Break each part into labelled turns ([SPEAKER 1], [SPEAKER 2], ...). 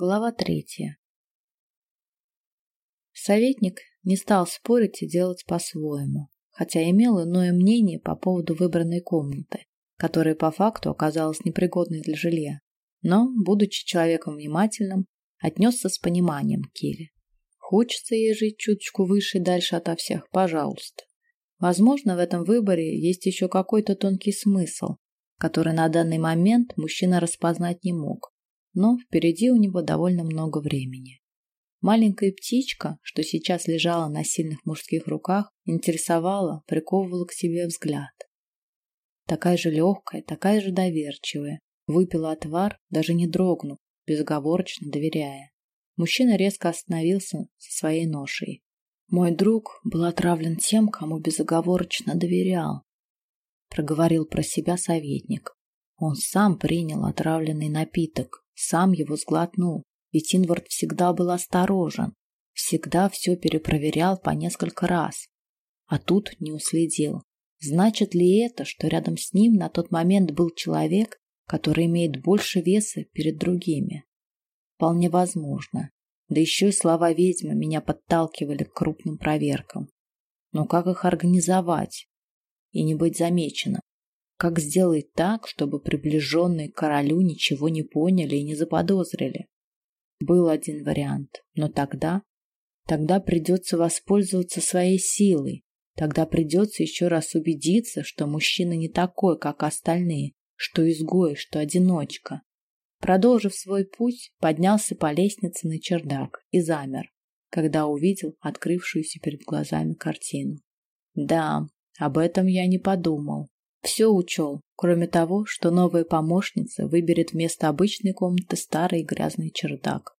[SPEAKER 1] Глава третья. Советник не стал спорить и делать по-своему, хотя имел иное мнение по поводу выбранной комнаты, которая по факту оказалась непригодной для жилья, но, будучи человеком внимательным, отнесся с пониманием к Келе. Хочется ей жить чуточку выше и дальше ото всех, пожалуйста. Возможно, в этом выборе есть еще какой-то тонкий смысл, который на данный момент мужчина распознать не мог но впереди у него довольно много времени. Маленькая птичка, что сейчас лежала на сильных мужских руках, интересовала, приковывала к себе взгляд. Такая же легкая, такая же доверчивая, выпила отвар, даже не дрогнув, безоговорочно доверяя. Мужчина резко остановился со своей ношей. Мой друг был отравлен тем, кому безоговорочно доверял, проговорил про себя советник. Он сам принял отравленный напиток, сам его сглотнул, ведь Инвард всегда был осторожен, всегда все перепроверял по несколько раз. А тут не уследил. Значит ли это, что рядом с ним на тот момент был человек, который имеет больше веса перед другими? Вполне возможно. Да еще и слова ведьмы меня подталкивали к крупным проверкам. Но как их организовать и не быть замеченным? Как сделать так, чтобы приближенные к королю ничего не поняли и не заподозрили? Был один вариант, но тогда... Тогда придется воспользоваться своей силой. Тогда придется еще раз убедиться, что мужчина не такой, как остальные, что изгой, что одиночка. Продолжив свой путь, поднялся по лестнице на чердак и замер, когда увидел открывшуюся перед глазами картину. Да, об этом я не подумал. Все учел, кроме того, что новая помощница выберет вместо обычной комнаты старый грязный чердак.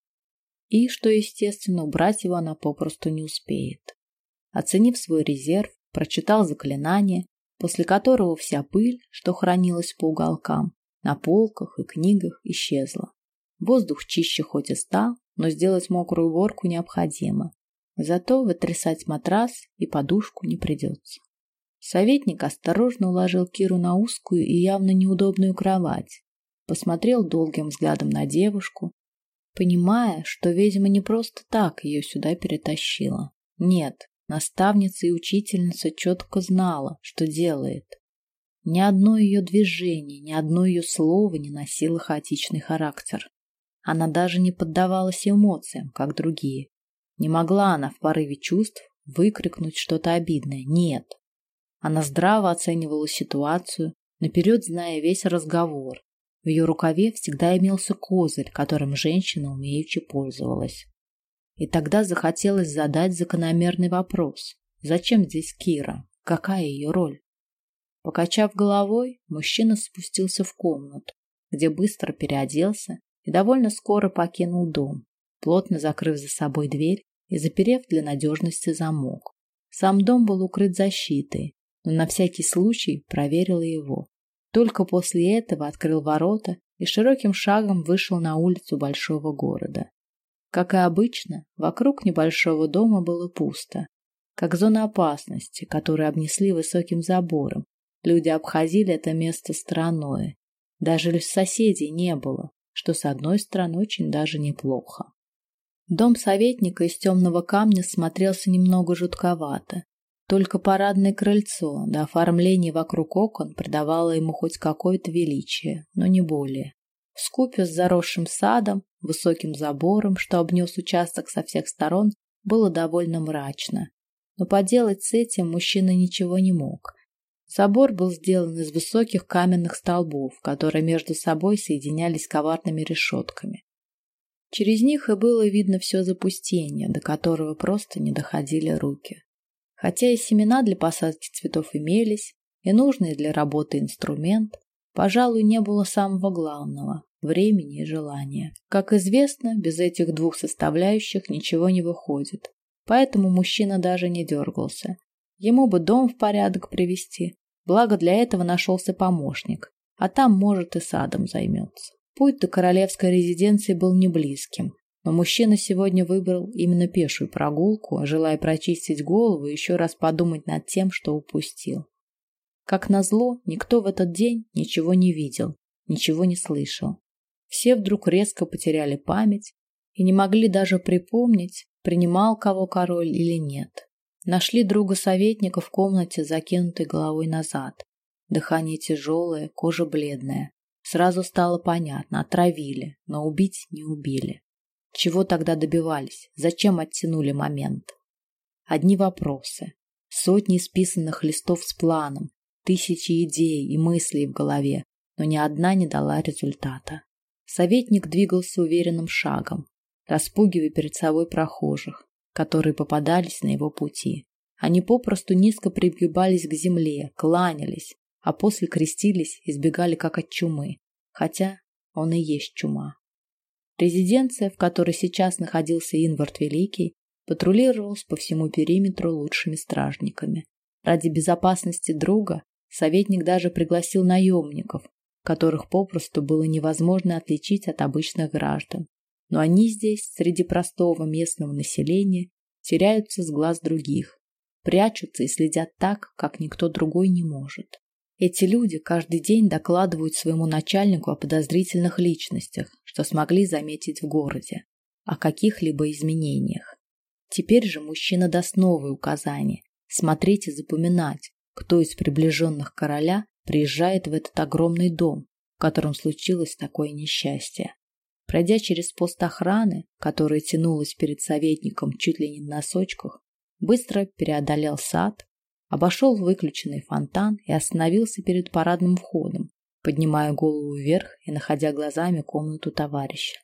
[SPEAKER 1] И, что естественно, убрать его она попросту не успеет. Оценив свой резерв, прочитал заклинание, после которого вся пыль, что хранилась по уголкам, на полках и книгах, исчезла. Воздух чище хоть и стал, но сделать мокрую уборку необходимо. Зато вытрясать матрас и подушку не придется. Советник осторожно уложил Киру на узкую и явно неудобную кровать, посмотрел долгим взглядом на девушку, понимая, что ведьма не просто так ее сюда перетащила. Нет, наставница и учительница четко знала, что делает. Ни одно ее движение, ни одно ее слово не носило хаотичный характер. Она даже не поддавалась эмоциям, как другие. Не могла она в порыве чувств выкрикнуть что-то обидное. Нет, она здраво оценивала ситуацию, наперед зная весь разговор. В ее рукаве всегда имелся козырь, которым женщина умеючи пользовалась. И тогда захотелось задать закономерный вопрос. Зачем здесь Кира? Какая ее роль? Покачав головой, мужчина спустился в комнату, где быстро переоделся и довольно скоро покинул дом, плотно закрыв за собой дверь и заперев для надежности замок. Сам дом был укрыт защитой, но на всякий случай проверила его. Только после этого открыл ворота и широким шагом вышел на улицу большого города. Как и обычно, вокруг небольшого дома было пусто, как зона опасности, которую обнесли высоким забором. Люди обходили это место стороной. Даже соседей не было, что с одной стороны очень даже неплохо. Дом советника из темного камня смотрелся немного жутковато, только парадное крыльцо да оформление вокруг окон придавало ему хоть какое-то величие, но не более. Вскупе с заросшим садом, высоким забором, что обнес участок со всех сторон, было довольно мрачно. Но поделать с этим мужчина ничего не мог. Забор был сделан из высоких каменных столбов, которые между собой соединялись коварными решетками. Через них и было видно все запустение, до которого просто не доходили руки. Хотя и семена для посадки цветов имелись, и нужный для работы инструмент, пожалуй, не было самого главного – времени и желания. Как известно, без этих двух составляющих ничего не выходит, поэтому мужчина даже не дергался. Ему бы дом в порядок привести, благо для этого нашелся помощник, а там, может, и садом займется. Путь до королевской резиденции был не близким, но мужчина сегодня выбрал именно пешую прогулку, желая прочистить голову и еще раз подумать над тем, что упустил. Как назло, никто в этот день ничего не видел, ничего не слышал. Все вдруг резко потеряли память, и не могли даже припомнить, принимал кого король или нет. Нашли друга советника в комнате, закинутой головой назад. Дыхание тяжелое, кожа бледная. Сразу стало понятно, отравили, но убить не убили. Чего тогда добивались? Зачем оттянули момент? Одни вопросы. Сотни исписанных листов с планом, тысячи идей и мыслей в голове, но ни одна не дала результата. Советник двигался уверенным шагом, распугивая перед собой прохожих, которые попадались на его пути. Они попросту низко пригибались к земле, кланялись, а после крестились и сбегали как от чумы, хотя он и есть чума. Резиденция, в которой сейчас находился Инвард Великий, патрулировалась по всему периметру лучшими стражниками. Ради безопасности друга советник даже пригласил наемников, которых попросту было невозможно отличить от обычных граждан. Но они здесь, среди простого местного населения, теряются с глаз других, прячутся и следят так, как никто другой не может. Эти люди каждый день докладывают своему начальнику о подозрительных личностях, что смогли заметить в городе, о каких-либо изменениях. Теперь же мужчина даст новые указания смотреть и запоминать, кто из приближенных короля приезжает в этот огромный дом, в котором случилось такое несчастье. Пройдя через пост охраны, которая тянулась перед советником чуть ли не на носочках, быстро преодолел сад, обошел выключенный фонтан и остановился перед парадным входом, поднимая голову вверх и находя глазами комнату товарища.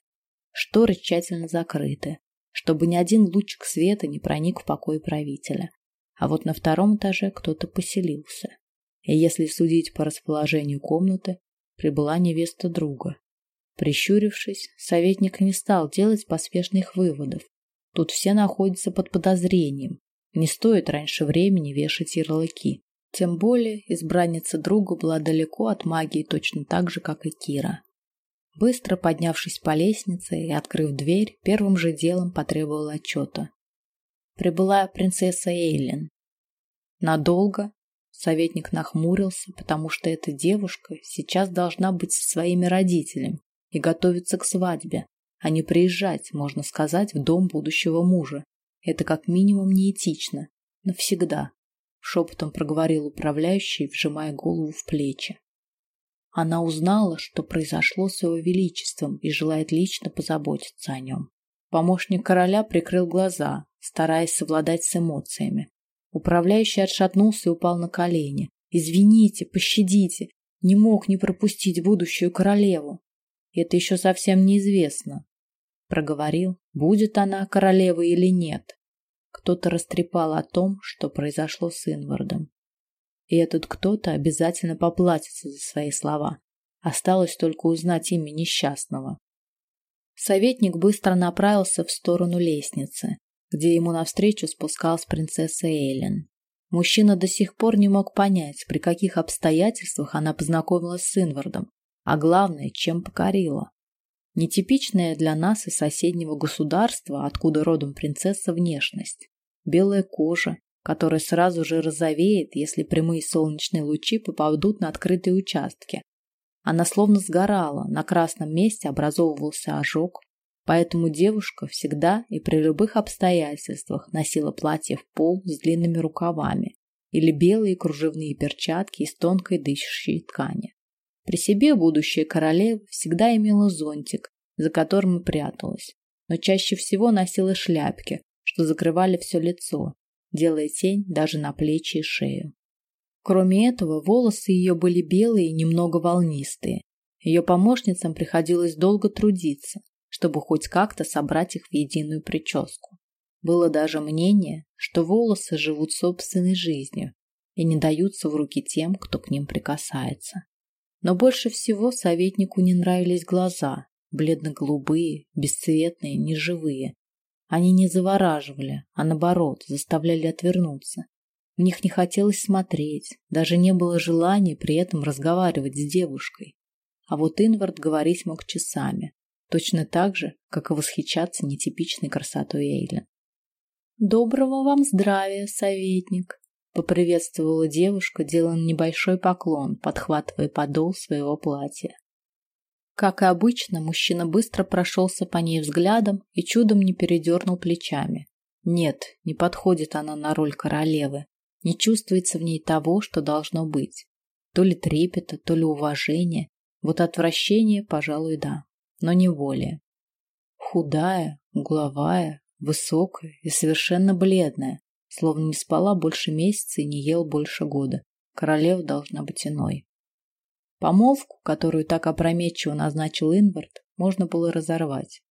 [SPEAKER 1] Шторы тщательно закрыты, чтобы ни один лучик света не проник в покой правителя. А вот на втором этаже кто-то поселился. И если судить по расположению комнаты, прибыла невеста друга. Прищурившись, советник не стал делать поспешных выводов. Тут все находятся под подозрением. Не стоит раньше времени вешать ярлыки. Тем более избранница друга была далеко от магии точно так же, как и Кира. Быстро поднявшись по лестнице и открыв дверь, первым же делом потребовал отчета. Прибыла принцесса Эйлин. Надолго советник нахмурился, потому что эта девушка сейчас должна быть со своими родителями и готовиться к свадьбе, а не приезжать, можно сказать, в дом будущего мужа. Это как минимум неэтично. Навсегда. Шепотом проговорил управляющий, вжимая голову в плечи. Она узнала, что произошло с его величеством и желает лично позаботиться о нем. Помощник короля прикрыл глаза, стараясь совладать с эмоциями. Управляющий отшатнулся и упал на колени. «Извините, пощадите, не мог не пропустить будущую королеву. Это еще совсем неизвестно», — проговорил, будет она королевой или нет. Кто-то растрепал о том, что произошло с Инвардом. И этот кто-то обязательно поплатится за свои слова. Осталось только узнать имя несчастного. Советник быстро направился в сторону лестницы, где ему навстречу спускалась принцесса Эйлен. Мужчина до сих пор не мог понять, при каких обстоятельствах она познакомилась с Инвардом, а главное, чем покорила. Нетипичная для нас и соседнего государства, откуда родом принцесса, внешность. Белая кожа, которая сразу же розовеет, если прямые солнечные лучи попадут на открытые участки. Она словно сгорала, на красном месте образовывался ожог, поэтому девушка всегда и при любых обстоятельствах носила платье в пол с длинными рукавами или белые кружевные перчатки из тонкой дышащей ткани. При себе будущая королева всегда имела зонтик, за которым и пряталась, но чаще всего носила шляпки, что закрывали все лицо, делая тень даже на плечи и шею. Кроме этого, волосы ее были белые и немного волнистые. Ее помощницам приходилось долго трудиться, чтобы хоть как-то собрать их в единую прическу. Было даже мнение, что волосы живут собственной жизнью и не даются в руки тем, кто к ним прикасается. Но больше всего советнику не нравились глаза, бледно-голубые, бесцветные, неживые, они не завораживали, а наоборот, заставляли отвернуться. В них не хотелось смотреть, даже не было желания при этом разговаривать с девушкой. А вот Инвард говорить мог часами, точно так же, как и восхищаться нетипичной красотой Эйлен. «Доброго вам здравия, советник!» — поприветствовала девушка, делая небольшой поклон, подхватывая подол своего платья. Как и обычно, мужчина быстро прошелся по ней взглядом и чудом не передернул плечами. Нет, не подходит она на роль королевы. Не чувствуется в ней того, что должно быть. То ли трепета, то ли уважения. Вот отвращение, пожалуй, да, но не более. Худая, угловая, высокая и совершенно бледная, словно не спала больше месяца и не ел больше года. Королева должна быть иной. Помолвку, которую так опрометчиво назначил Инвард, можно было разорвать.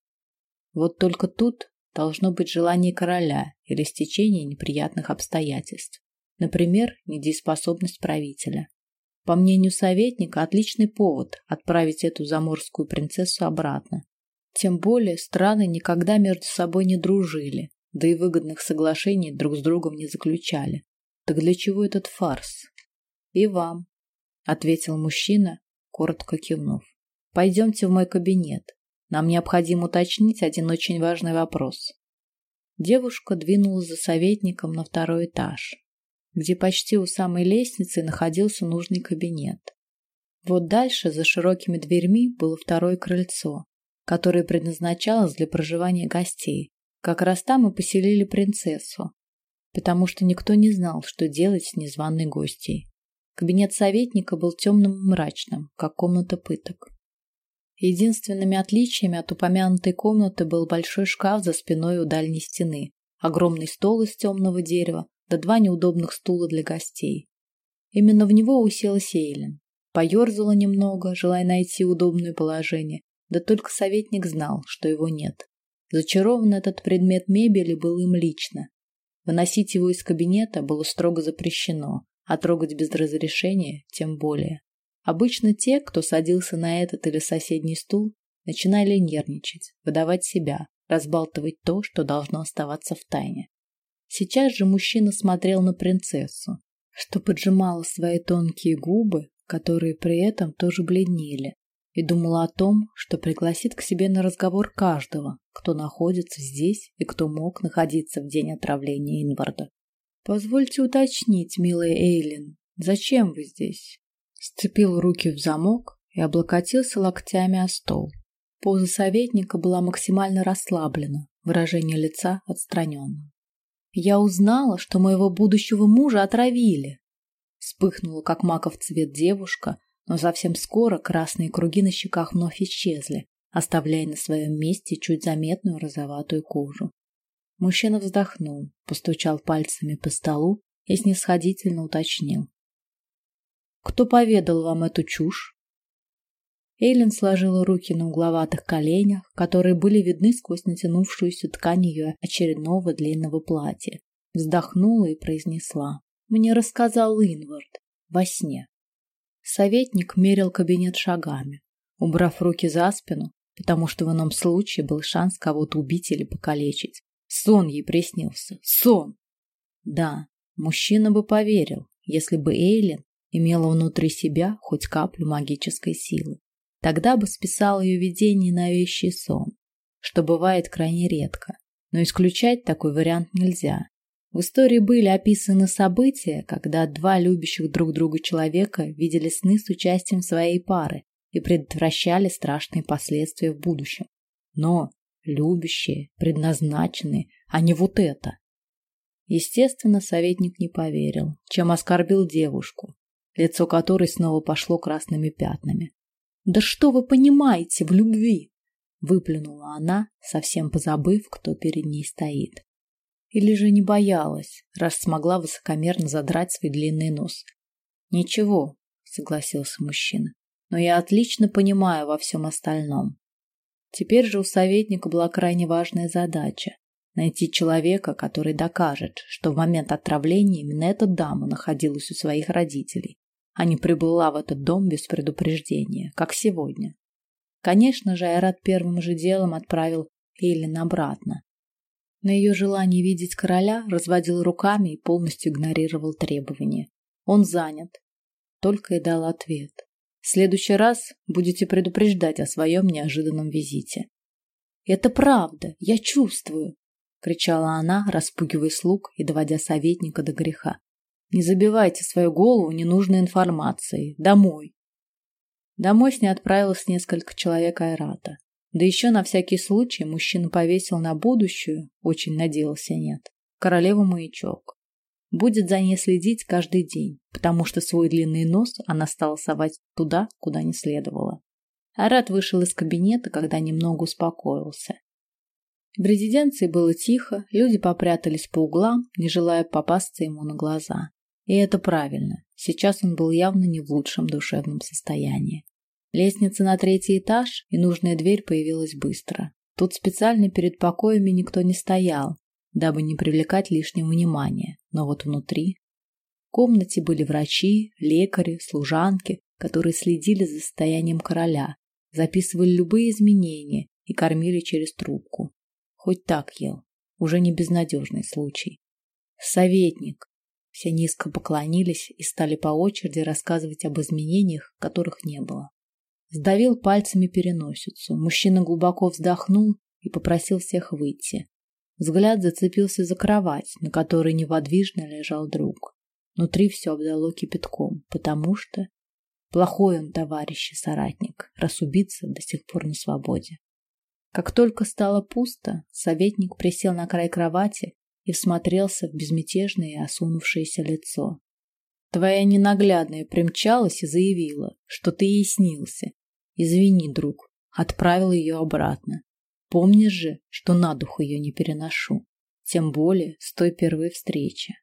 [SPEAKER 1] Вот только тут должно быть желание короля или стечение неприятных обстоятельств. Например, недееспособность правителя. По мнению советника, отличный повод отправить эту заморскую принцессу обратно. Тем более страны никогда между собой не дружили, да и выгодных соглашений друг с другом не заключали. Так для чего этот фарс? И вам, ответил мужчина, коротко кивнув. Пойдемте в мой кабинет. Нам необходимо уточнить один очень важный вопрос. Девушка двинулась за советником на второй этаж, где почти у самой лестницы находился нужный кабинет. Вот дальше, за широкими дверьми, было второе крыльцо, которое предназначалось для проживания гостей. Как раз там и поселили принцессу, потому что никто не знал, что делать с незваной гостьей. Кабинет советника был темным и мрачным, как комната пыток. Единственными отличиями от упомянутой комнаты был большой шкаф за спиной у дальней стены, огромный стол из темного дерева, да два неудобных стула для гостей. Именно в него уселась Эйлин. Поерзала немного, желая найти удобное положение, да только советник знал, что его нет. Зачарован этот предмет мебели был им лично. Выносить его из кабинета было строго запрещено, а трогать без разрешения тем более. Обычно те, кто садился на этот или соседний стул, начинали нервничать, выдавать себя, разбалтывать то, что должно оставаться в тайне. Сейчас же мужчина смотрел на принцессу, что поджимала свои тонкие губы, которые при этом тоже бледнели, и думала о том, что пригласит к себе на разговор каждого, кто находится здесь и кто мог находиться в день отравления Инварда. Позвольте уточнить, милая Эйлин, зачем вы здесь? Сцепил руки в замок и облокотился локтями о стол. Поза советника была максимально расслаблена, выражение лица отстраненным. Я узнала, что моего будущего мужа отравили. Вспыхнула, как маков цвет девушка, но совсем скоро красные круги на щеках вновь исчезли, оставляя на своем месте чуть заметную розоватую кожу. Мужчина вздохнул, постучал пальцами по столу и снисходительно уточнил. «Кто поведал вам эту чушь?» Эйлин сложила руки на угловатых коленях, которые были видны сквозь натянувшуюся ткань ее очередного длинного платья. Вздохнула и произнесла. «Мне рассказал Инвард. Во сне». Советник мерил кабинет шагами, убрав руки за спину, потому что в ином случае был шанс кого-то убить или покалечить. Сон ей приснился. Сон! Да, мужчина бы поверил, если бы Эйлин имела внутри себя хоть каплю магической силы. Тогда бы списал ее видение на вещий сон, что бывает крайне редко. Но исключать такой вариант нельзя. В истории были описаны события, когда два любящих друг друга человека видели сны с участием своей пары и предотвращали страшные последствия в будущем. Но любящие, предназначенные, а не вот это. Естественно, советник не поверил, чем оскорбил девушку, лицо которой снова пошло красными пятнами. Да что вы понимаете в любви? выплюнула она, совсем позабыв, кто перед ней стоит. Или же не боялась, раз смогла высокомерно задрать свой длинный нос. Ничего, согласился мужчина. Но я отлично понимаю во всем остальном. Теперь же у советника была крайне важная задача найти человека, который докажет, что в момент отравления именно эта дама находилась у своих родителей, а не прибыла в этот дом без предупреждения, как сегодня. Конечно же, Айрат первым же делом отправил Эйлин обратно. На ее желание видеть короля разводил руками и полностью игнорировал требования. Он занят. Только и дал ответ. В следующий раз будете предупреждать о своем неожиданном визите. Это правда, я чувствую, кричала она, распугивая слуг и доводя советника до греха. Не забивайте свою голову ненужной информацией. Домой. Домой с ней отправилось несколько человек Айрата. Да еще на всякий случай мужчина повесил на будущую, очень надеялся нет, королеву маячок. Будет за ней следить каждый день, потому что свой длинный нос она стала совать туда, куда не следовало. Арат вышел из кабинета, когда немного успокоился. В резиденции было тихо, люди попрятались по углам, не желая попасться ему на глаза. И это правильно. Сейчас он был явно не в лучшем душевном состоянии. Лестница на третий этаж, и нужная дверь появилась быстро. Тут специально перед покоями никто не стоял, дабы не привлекать лишнего внимания. Но вот внутри... В комнате были врачи, лекари, служанки, которые следили за состоянием короля, записывали любые изменения и кормили через трубку. Хоть так ел. Уже не безнадежный случай. Советник. Все низко поклонились и стали по очереди рассказывать об изменениях, которых не было. Сдавил пальцами переносицу. Мужчина глубоко вздохнул и попросил всех выйти. Взгляд зацепился за кровать, на которой неподвижно лежал друг. Внутри все обдало кипятком, потому что плохой он товарищ и соратник, раз убийца до сих пор на свободе. Как только стало пусто, советник присел на край кровати и всмотрелся в безмятежное и осунувшееся лицо. Твоя ненаглядная примчалась и заявила, что ты ей снился. Извини, друг, отправил ее обратно. Помнишь же, что на дух ее не переношу, тем более с той первой встречи.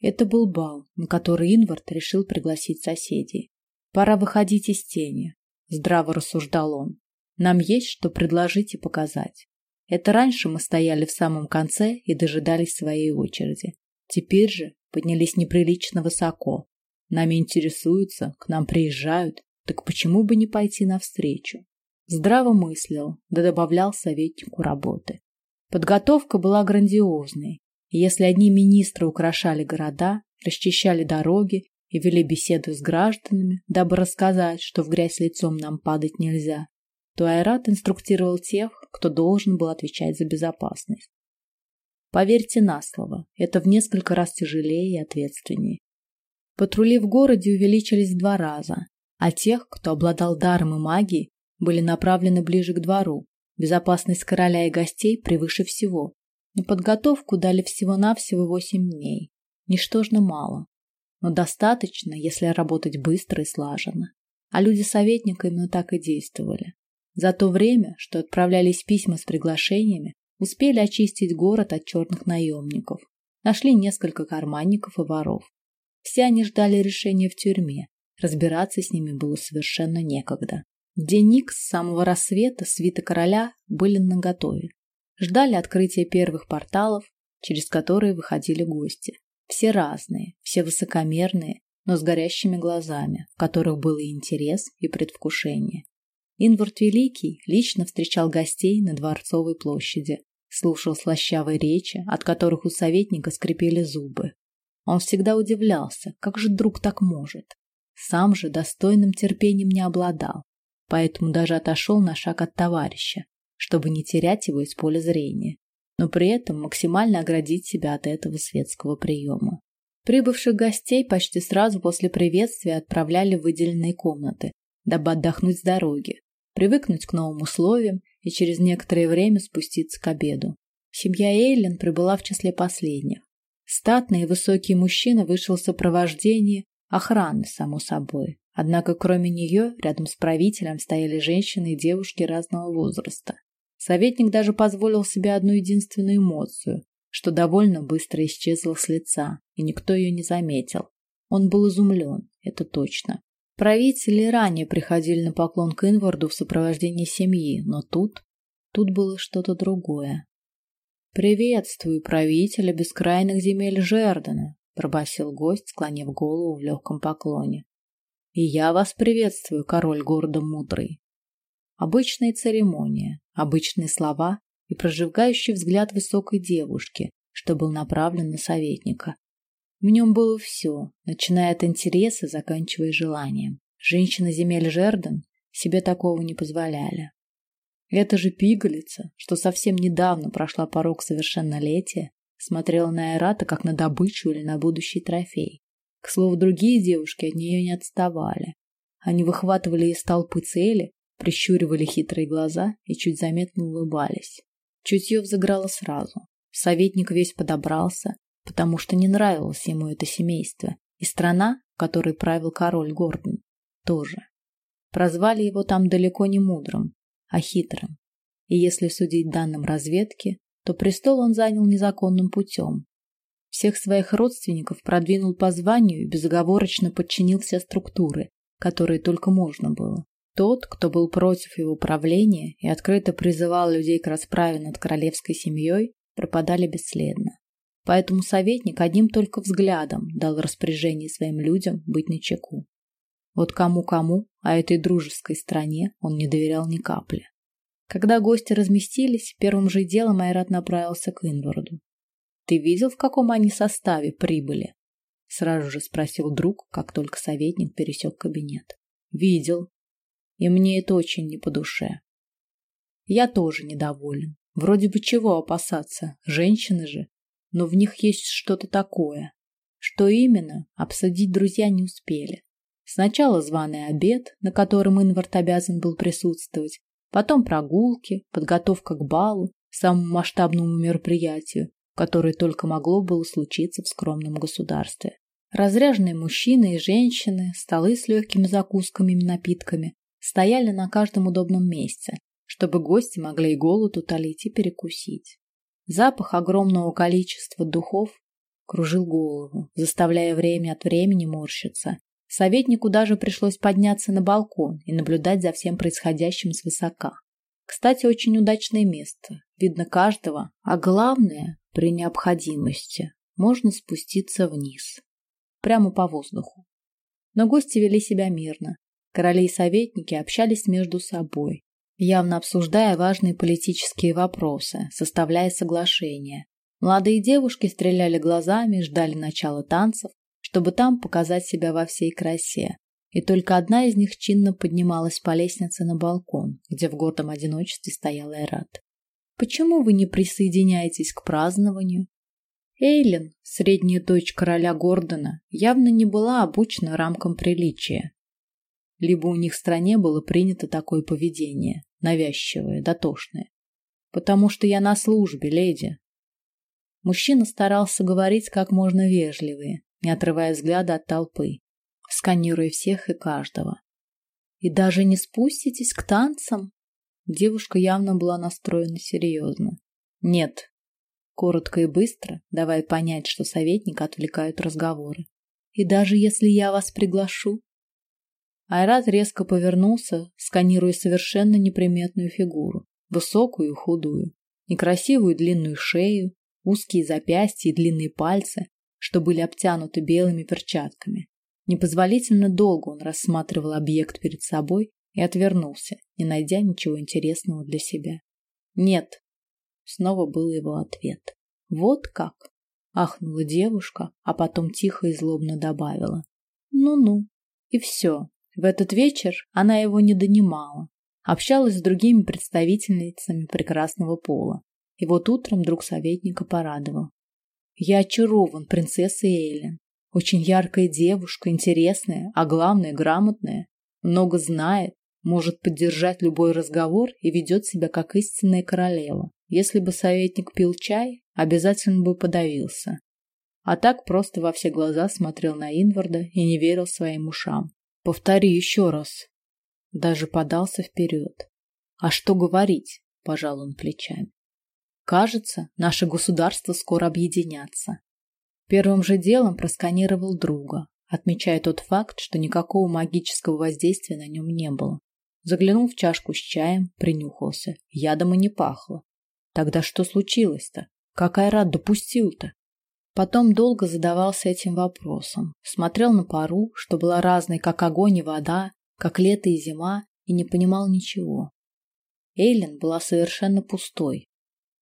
[SPEAKER 1] Это был бал, на который Инвард решил пригласить соседей. Пора выходить из тени, здраво рассуждал он. Нам есть что предложить и показать. Это раньше мы стояли в самом конце и дожидались своей очереди. Теперь же поднялись неприлично высоко. Нами интересуются, к нам приезжают, так почему бы не пойти навстречу? Здраво мыслил, да добавлял советнику работы. Подготовка была грандиозной, если одни министры украшали города, расчищали дороги и вели беседы с гражданами, дабы рассказать, что в грязь лицом нам падать нельзя, то Айрат инструктировал тех, кто должен был отвечать за безопасность. Поверьте на слово, это в несколько раз тяжелее и ответственнее. Патрули в городе увеличились в два раза, а тех, кто обладал даром и магией, были направлены ближе к двору. Безопасность короля и гостей превыше всего. На подготовку дали всего-навсего восемь дней. Ничтожно мало. Но достаточно, если работать быстро и слаженно. А люди советника именно так и действовали. За то время, что отправлялись письма с приглашениями, успели очистить город от черных наемников. Нашли несколько карманников и воров. Все они ждали решения в тюрьме. Разбираться с ними было совершенно некогда. В день Ник с самого рассвета свита короля были наготове. Ждали открытия первых порталов, через которые выходили гости. Все разные, все высокомерные, но с горящими глазами, в которых был и интерес, и предвкушение. Инвард Великий лично встречал гостей на Дворцовой площади, слушал слащавые речи, от которых у советника скрипели зубы. Он всегда удивлялся, как же друг так может. Сам же достойным терпением не обладал, поэтому даже отошел на шаг от товарища, чтобы не терять его из поля зрения, но при этом максимально оградить себя от этого светского приема. Прибывших гостей почти сразу после приветствия отправляли в выделенные комнаты, дабы отдохнуть с дороги, привыкнуть к новым условиям и через некоторое время спуститься к обеду. Семья Эйлен прибыла в числе последних. Статный и высокий мужчина вышел в сопровождении охраны, само собой, Однако кроме нее, рядом с правителем стояли женщины и девушки разного возраста. Советник даже позволил себе одну единственную эмоцию, что довольно быстро исчезла с лица, и никто ее не заметил. Он был изумлен, это точно. Правители ранее приходили на поклон к Инварду в сопровождении семьи, но тут, тут было что-то другое. «Приветствую правителя бескрайных земель Жердена», — пробасил гость, склонив голову в легком поклоне. И я вас приветствую, король города мудрый. Обычная церемония, обычные слова и прожигающий взгляд высокой девушки, что был направлен на советника. В нем было все, начиная от интереса, заканчивая желанием. Женщины земель Жерден себе такого не позволяли. Эта же пигалица, что совсем недавно прошла порог совершеннолетия, смотрела на Айрата как на добычу или на будущий трофей. К слову, другие девушки от нее не отставали. Они выхватывали из толпы цели, прищуривали хитрые глаза и чуть заметно улыбались. Чутье взыграло сразу. Советник весь подобрался, потому что не нравилось ему это семейство, и страна, которой правил король Гордон, тоже. Прозвали его там далеко не мудрым, а хитрым. И если судить данным разведки, то престол он занял незаконным путем. Всех своих родственников продвинул по званию и безоговорочно подчинил все структуры, которые только можно было. Тот, кто был против его правления и открыто призывал людей к расправе над королевской семьей, пропадали бесследно. Поэтому советник одним только взглядом дал распоряжение своим людям быть начеку. Вот кому-кому, а этой дружеской стране он не доверял ни капли. Когда гости разместились, первым же делом Айрат направился к Инварду. «Ты видел, в каком они составе прибыли?» Сразу же спросил друг, как только советник пересек кабинет. «Видел. И мне это очень не по душе. Я тоже недоволен. Вроде бы чего опасаться, женщины же. Но в них есть что-то такое. Что именно, обсудить друзья не успели. Сначала званый обед, на котором Инвард обязан был присутствовать, потом прогулки, подготовка к балу, самому масштабному мероприятию, которое только могло было случиться в скромном государстве. Разряженные мужчины и женщины, столы с легкими закусками и напитками стояли на каждом удобном месте, чтобы гости могли и голод утолить, и перекусить. Запах огромного количества духов кружил голову, заставляя время от времени морщиться, Советнику даже пришлось подняться на балкон и наблюдать за всем происходящим свысока. Кстати, очень удачное место. Видно каждого, а главное, при необходимости, можно спуститься вниз. Прямо по воздуху. Но гости вели себя мирно. Короли и советники общались между собой, явно обсуждая важные политические вопросы, составляя соглашения. Молодые девушки стреляли глазами, ждали начала танцев, чтобы там показать себя во всей красе. И только одна из них чинно поднималась по лестнице на балкон, где в гордом одиночестве стоял Айрат. «Почему вы не присоединяетесь к празднованию?» Эйлин, средняя дочь короля Гордона, явно не была обучена рамкам приличия. Либо у них в стране было принято такое поведение, навязчивое, дотошное. «Потому что я на службе, леди». Мужчина старался говорить как можно вежливее, не отрывая взгляда от толпы, сканируя всех и каждого. И даже не спуститесь к танцам? Девушка явно была настроена серьезно. Нет. Коротко и быстро, давая понять, что советник отвлекают разговоры. И даже если я вас приглашу? Айрат резко повернулся, сканируя совершенно неприметную фигуру, высокую и худую, некрасивую длинную шею, узкие запястья и длинные пальцы, что были обтянуты белыми перчатками. Непозволительно долго он рассматривал объект перед собой и отвернулся, не найдя ничего интересного для себя. «Нет», — снова был его ответ. «Вот как?» — ахнула девушка, а потом тихо и злобно добавила. «Ну-ну». И все. В этот вечер она его не донимала. Общалась с другими представительницами прекрасного пола. И вот утром друг советника порадовал. Я очарован принцессой Эйлен. Очень яркая девушка, интересная, а главное, грамотная. Много знает, может поддержать любой разговор и ведет себя как истинная королева. Если бы советник пил чай, обязательно бы подавился. А так просто во все глаза смотрел на Инварда и не верил своим ушам. Повтори еще раз. Даже подался вперед. А что говорить? Пожал он плечами. Кажется, наши государства скоро объединятся. Первым же делом просканировал друга, отмечая тот факт, что никакого магического воздействия на нем не было. Заглянул в чашку с чаем, принюхался. Ядом и не пахло. Тогда что случилось-то? Как Айрат допустил-то? Потом долго задавался этим вопросом. Смотрел на пару, что была разной, как огонь и вода, как лето и зима, и не понимал ничего. Эйлин была совершенно пустой,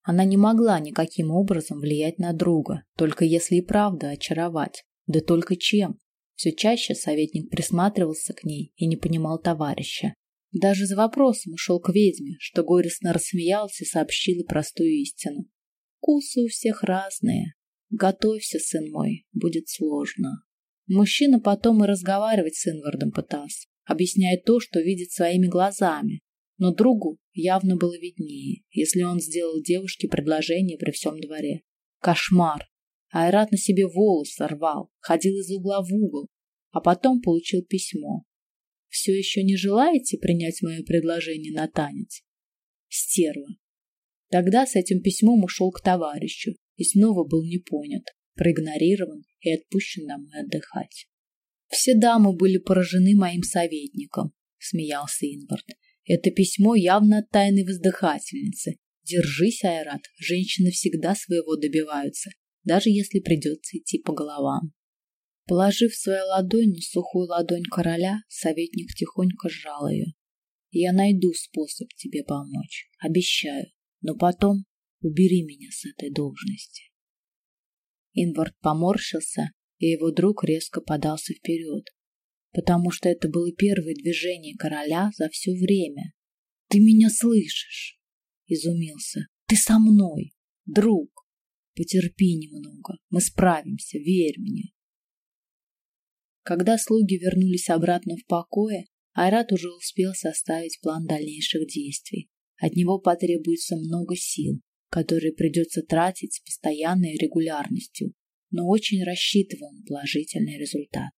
[SPEAKER 1] она не могла никаким образом влиять на друга, только если и правда очаровать. Да только чем? Все чаще советник присматривался к ней и не понимал товарища. Даже за вопросом ушел к ведьме, что горестно рассмеялся и сообщил простую истину. Вкусы у всех разные. Готовься, сын мой, будет сложно. Мужчина потом и разговаривать с Инвардом пытался, объясняя то, что видит своими глазами, но другу явно было виднее, если он сделал девушке предложение при всем дворе. Кошмар! Айрат на себе волос сорвал, ходил из угла в угол, а потом получил письмо. Все еще не желаете принять мое предложение на танец? Стерва. Тогда с этим письмом ушел к товарищу и снова был не понят, проигнорирован и отпущен домой отдыхать. Все дамы были поражены моим советником, смеялся Инвард. Это письмо явно от тайной воздыхательницы. Держись, Айрат, женщины всегда своего добиваются, даже если придется идти по головам. Положив свою ладонь на сухую ладонь короля, советник тихонько сжал ее. Я найду способ тебе помочь, обещаю, но потом убери меня с этой должности. Инвард поморщился, и его друг резко подался вперед, потому что это было первое движение короля за все время. Ты меня слышишь? Изумился. Ты со мной, друг. Потерпи немного, мы справимся, верь мне. Когда слуги вернулись обратно в покое, Айрат уже успел составить план дальнейших действий. От него потребуется много сил, которые придется тратить с постоянной регулярностью, но очень рассчитывал на положительный результат.